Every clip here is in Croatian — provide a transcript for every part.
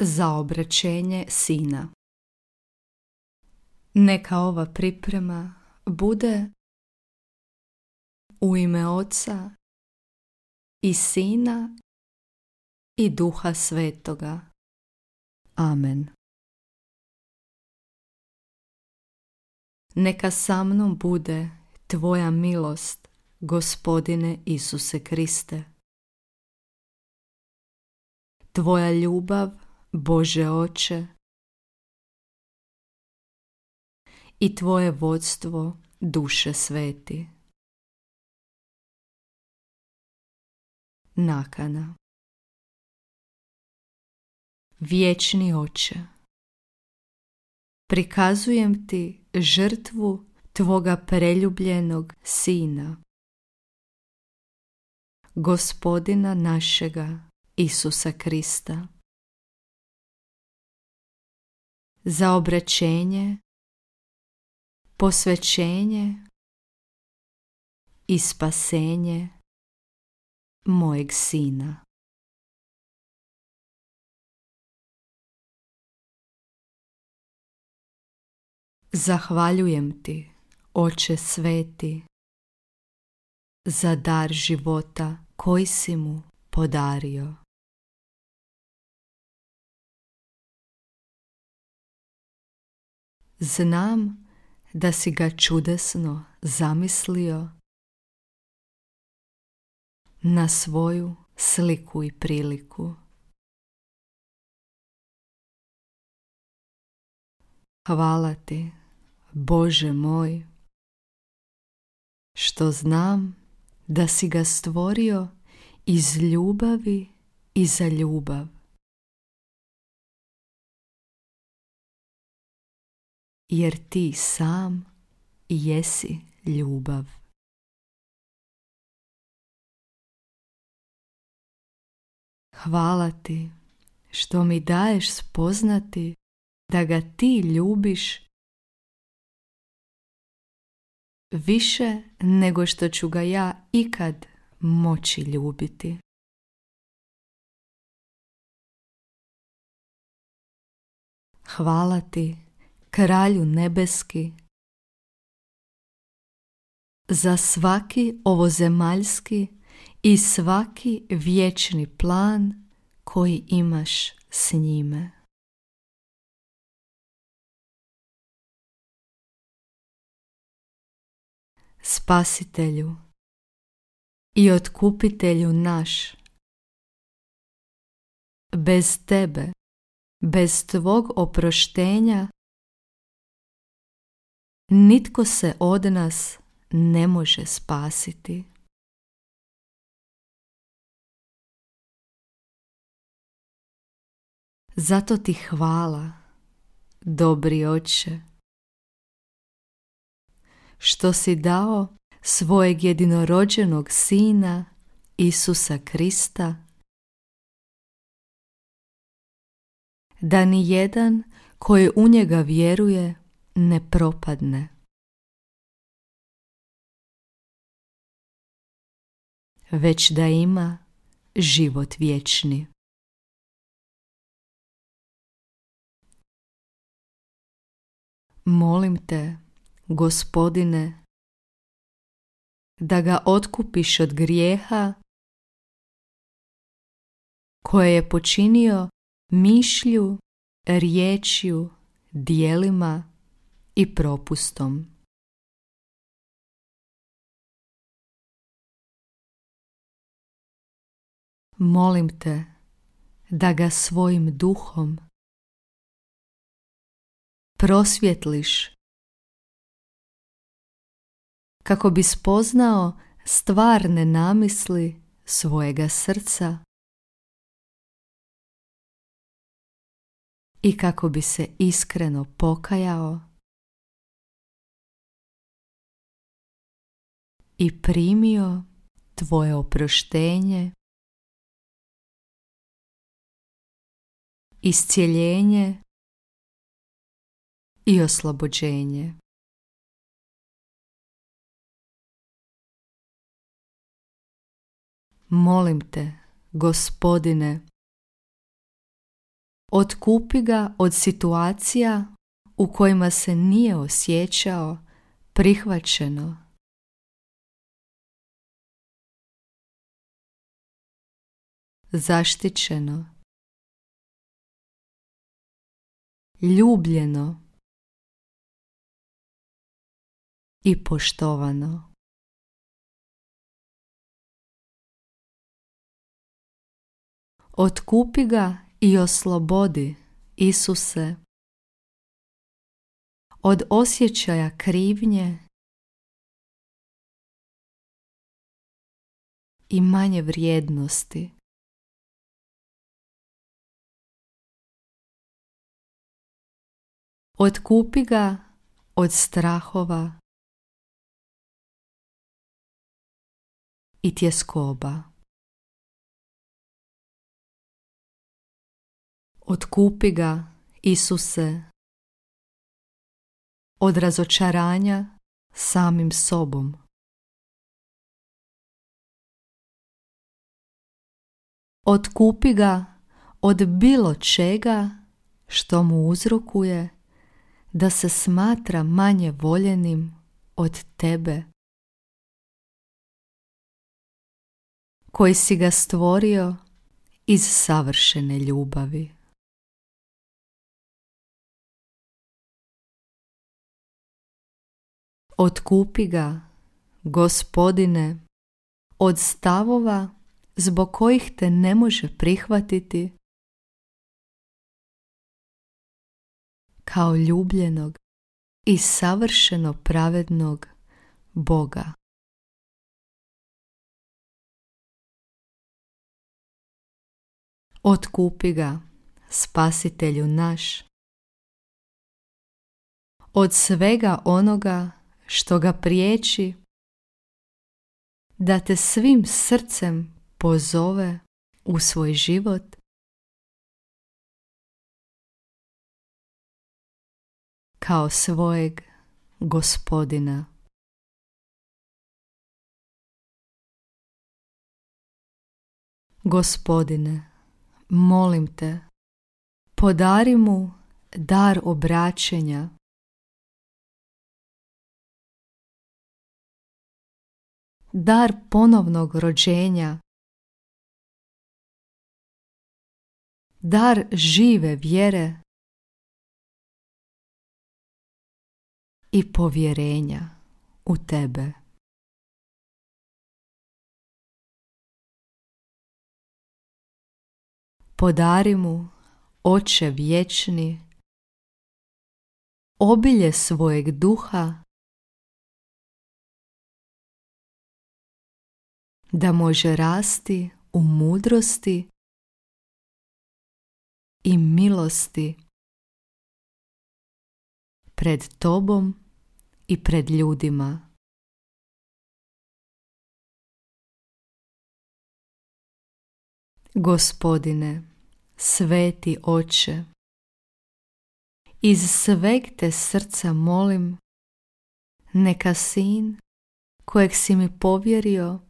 za obraćenje sina. Neka ova priprema bude u ime Oca i Sina i Duha Svetoga. Amen. Neka sa mnom bude Tvoja milost, Gospodine Isuse Kriste. Tvoja ljubav, Bože Oče, i Tvoje vodstvo, duše sveti. Nakana Vječni Oče, prikazujem Ti žrtvu Tvoga preljubljenog Sina, Gospodina našega Isusa Krista. Za obraćenje, posvećenje i spasenje mojeg Sina. Zahvaljujem ti, Oče sveti, za dar života koji si mu podario. Znam da si ga čudesno zamislio na svoju sliku i priliku. Hvala ti, Bože moj, što znam da si ga stvorio iz ljubavi i za ljubav. Jer ti sam jesi ljubav. Hvala ti što mi daješ spoznati da ga ti ljubiš više nego što ću ga ja ikad moći ljubiti. Hvala ti, kralju nebeski, za svaki ovozemaljski i svaki vječni plan koji imaš s njime. Spasitelju i otkupitelju naš, bez tebe, bez tvog oproštenja, nitko se od nas ne može spasiti. Zato ti hvala, dobri oče, što si dao svojeg jedinorođenog sina Isusa Krista, da ni jedan koji u njega vjeruje ne propadne. Već da ima život vječni. Molim te, gospodine, da ga otkupiš od grijeha koje je počinio mišlju, riječju, dijelima i propustom. Molim te da ga svojim duhom prosvjetliš kako bi spoznao stvarne namisli svojega srca i kako bi se iskreno pokajao i primio tvoje oproštenje, iscijeljenje i oslobođenje. Molim te, gospodine, Otkupi ga od situacija u kojima se nije osjećao prihvaćeno. Zaštićeno. Ljubljeno. I poštovano. Otkupi ga i oslobodi, Isuse, od osjećaja krivnje i manje vrijednosti. Otkupi ga od strahova i tjeskoba. Otkupi ga, Isuse, od razočaranja samim sobom. Otkupi ga od bilo čega što mu uzrokuje da se smatra manje voljenim od tebe. Koji si ga stvorio iz savršene ljubavi. Otkupi ga, gospodine, od stavova zbog kojih te ne može prihvatiti kao ljubljenog i savršeno pravednog Boga. Otkupi ga, spasitelju naš, od svega onoga što ga priječi da te svim srcem pozove u svoj život kao svojeg gospodina. Gospodine, molim te, podari mu dar obraćenja dar ponovnog rođenja, dar žive vjere i povjerenja u tebe. Podari mu, oče vječni, obilje svojeg duha da može rasti u mudrosti i milosti pred tobom i pred ljudima. Gospodine, sveti oče, iz sveg te srca molim, neka sin kojeg si mi povjerio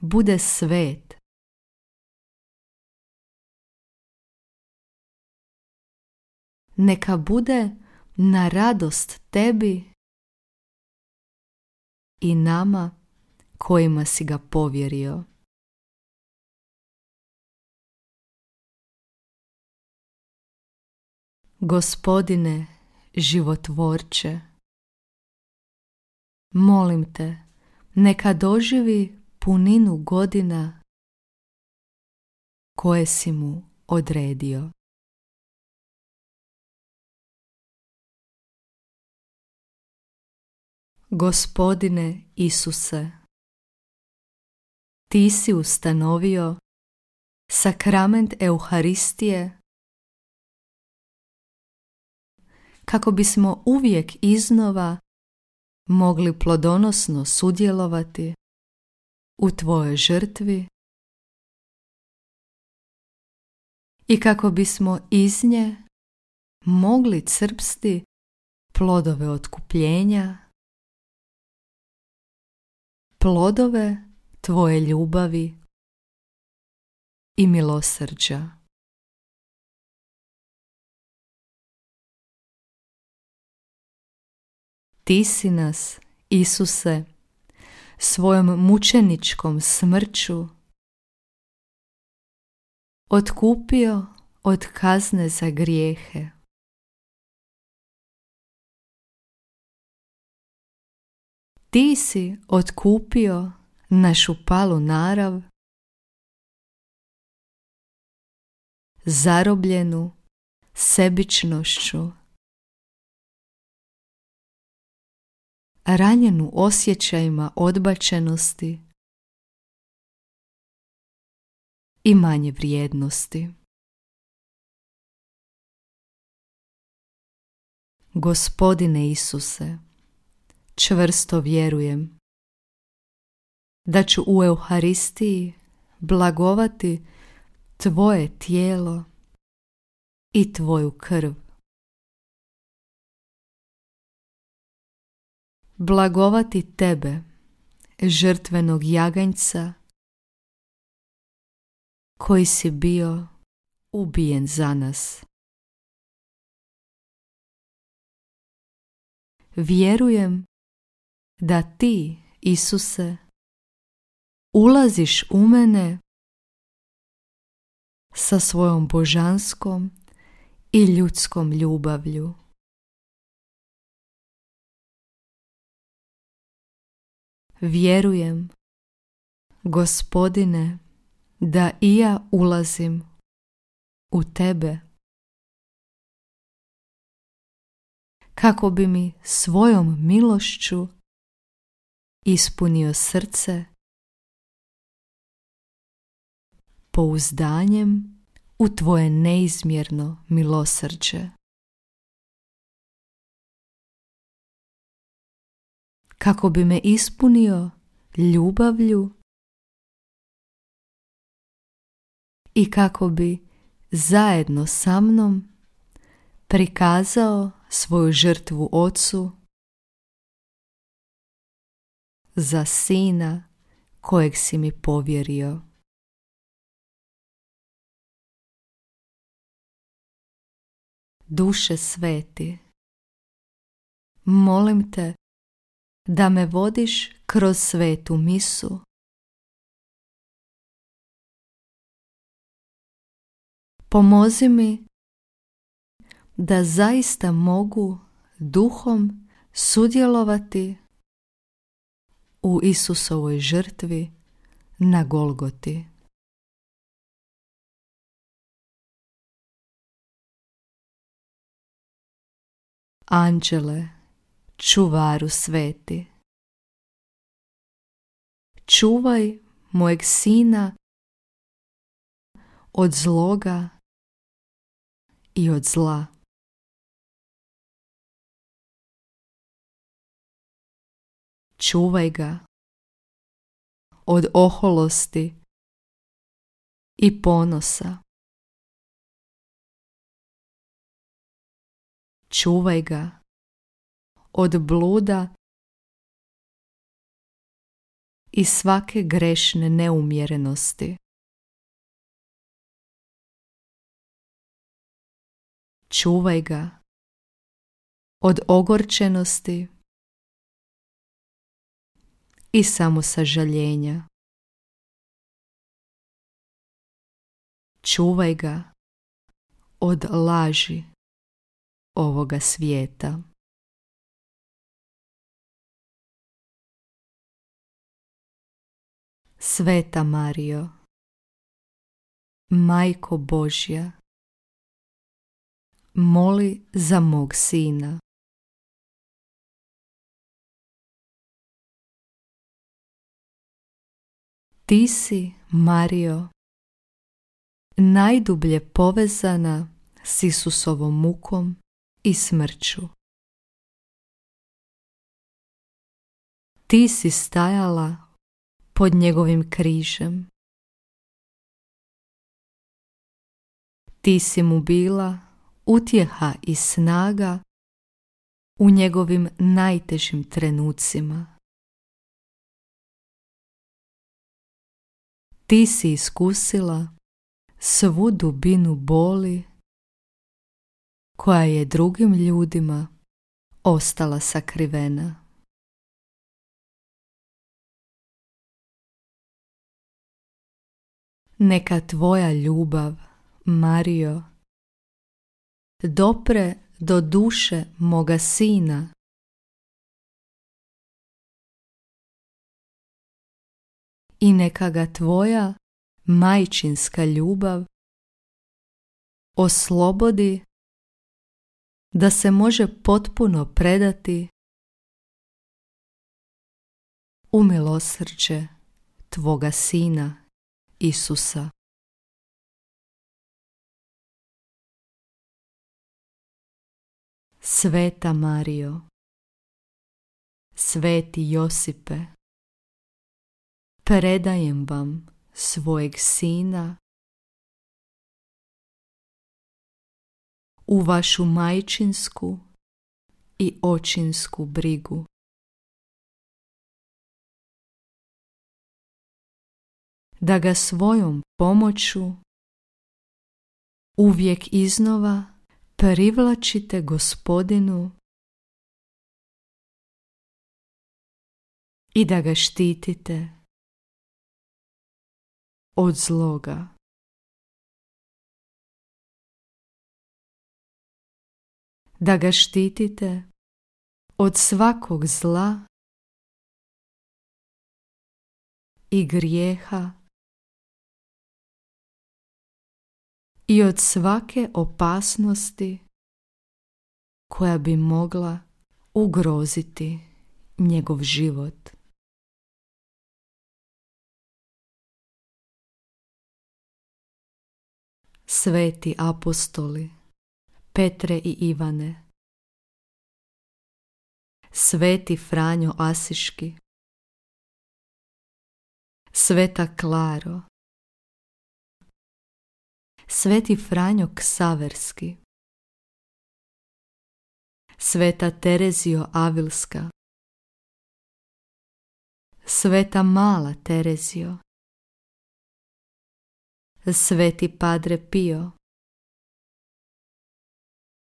bude svet. Neka bude na radost tebi i nama kojima si ga povjerio. Gospodine životvorče, molim te, neka doživi puninu godina koje si mu odredio. Gospodine Isuse, Ti si ustanovio sakrament Euharistije kako bismo uvijek iznova mogli plodonosno sudjelovati u tvojoj žrtvi i kako bismo iz nje mogli crpsti plodove otkupljenja, plodove tvoje ljubavi i milosrđa. Ti si nas, Isuse, svojom mučeničkom smrću otkupio od kazne za grijehe. Ti si otkupio našu palu narav, zarobljenu sebičnošću, ranjenu osjećajima odbačenosti i manje vrijednosti. Gospodine Isuse, čvrsto vjerujem da ću u Euharistiji blagovati Tvoje tijelo i Tvoju krv. Blagovati Tebe, žrtvenog jaganjca, koji si bio ubijen za nas. Vjerujem da ti, Isuse, ulaziš u mene sa svojom božanskom i ljudskom ljubavlju. Vjerujem, gospodine, da i ja ulazim u tebe kako bi mi svojom milošću ispunio srce pouzdanjem u tvoje neizmjerno milosrđe. Kako bi me ispunio ljubavlju i kako bi zajedno sa mnom prikazao svoju žrtvu ocu za sina kojeg si mi povjerio. Duše sveti, molim te da me vodiš kroz svetu misu Pomozi mi da zaista mogu duhom sudjelovati u Isusovoj žrtvi na Golgoti. Anđele, čuvaru sveti, čuvaj mojeg sina od zloga i od zla. Čuvaj ga od oholosti i ponosa. Čuvaj ga od bluda i svake grešne neumjerenosti. čuvaj ga od ogorčenosti i samosažaljenja. Čuvaj ga od laži ovoga svijeta. Sveta Mario, Majko Božja, moli za mog sina. Ti si, Mario, najdublje povezana s Isusovom mukom i smrću. Ti si stajala pod njegovim križem. Ti si mu bila utjeha i snaga u njegovim najtežim trenucima. Ti si iskusila svu dubinu boli koja je drugim ljudima ostala sakrivena. Neka tvoja ljubav, Mario, dopre do duše moga sina. I neka ga tvoja majčinska ljubav oslobodi da se može potpuno predati u milosrđe Tvoga Sina Isusa. Sveta Mario, Sveti Josipe, predajem vam svojeg Sina u vašu majčinsku i očinsku brigu. Da ga svojom pomoću uvijek iznova privlačite gospodinu i da ga štitite od zloga. Da ga štitite od svakog zla i grijeha i od svake opasnosti koja bi mogla ugroziti njegov život. Sveti apostoli Petre i Ivane. Sveti Franjo Asiški. Sveta Klaro. Sveti Franjo Ksaverski. Sveta Terezio Avilska. Sveta Mala Terezio Sveti Padre Pio.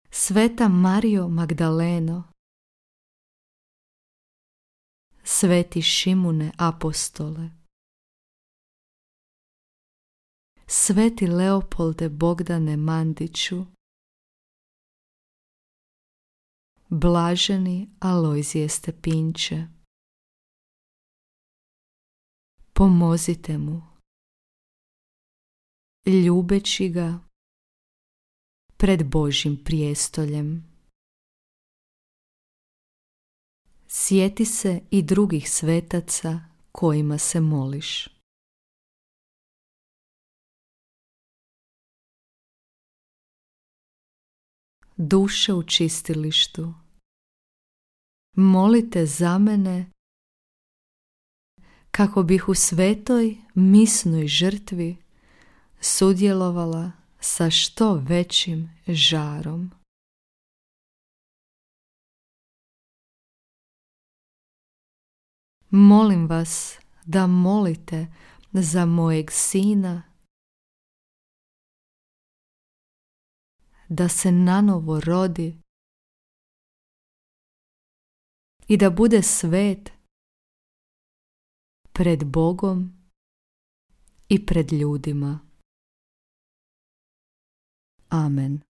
Sveta Mario Magdaleno. Sveti Šimune Apostole. Sveti Leopolde Bogdane Mandiću. Blaženi Alojzije Stepinče. Pomozite mu Ljubeći ga pred Božim prijestoljem. Sjeti se i drugih svetaca kojima se moliš. duše u čistilištu. Molite za mene kako bih u svetoj misnoj žrtvi sudjelovala sa što većim žarom. Molim vas da molite za mojeg sina da se nanovo rodi i da bude svet pred Bogom i pred ljudima. Amen.